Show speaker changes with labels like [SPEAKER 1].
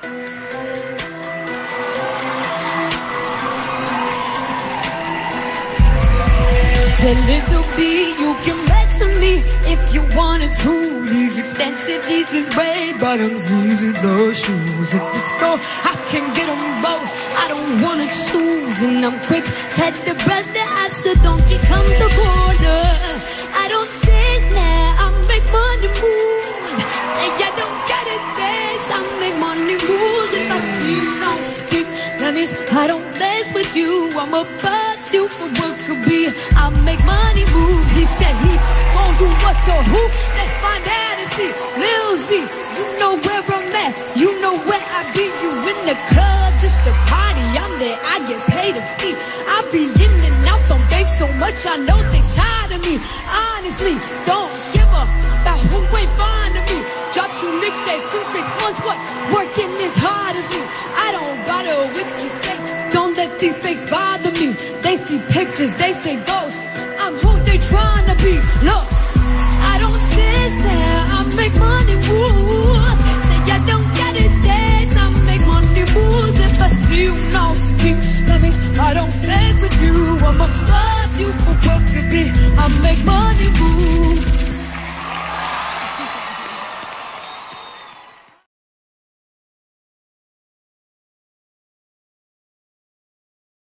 [SPEAKER 1] Said little B, you can mess with me if you wanted to. These expensive, these is bottoms, these is the shoes. At the store, I can get them both. I don't wanna choose, and I'm quick. Had the brother ask the donkey come the means I don't dance with you. I'm a you for what could be. I make money move. He said he won't do what to who. Let's find out and see. Lil Z, you know where I'm at. You know where I be. You in the club just to party. I'm there. I get paid to see. I be in and out from base so much. I know they tired of me. Honestly, don't give a about who ain't fond of me. Drop two mixtapes, two six months. What working as hard as me? I don't bother with these things bother me. They see pictures, they say ghosts. I'm who they trying to be. Look, I don't sit there. I make money moves. Say I don't get it, then I make money moves. If I see you, no speak. That means I don't play with you. I'm above you for perfectly. I make money.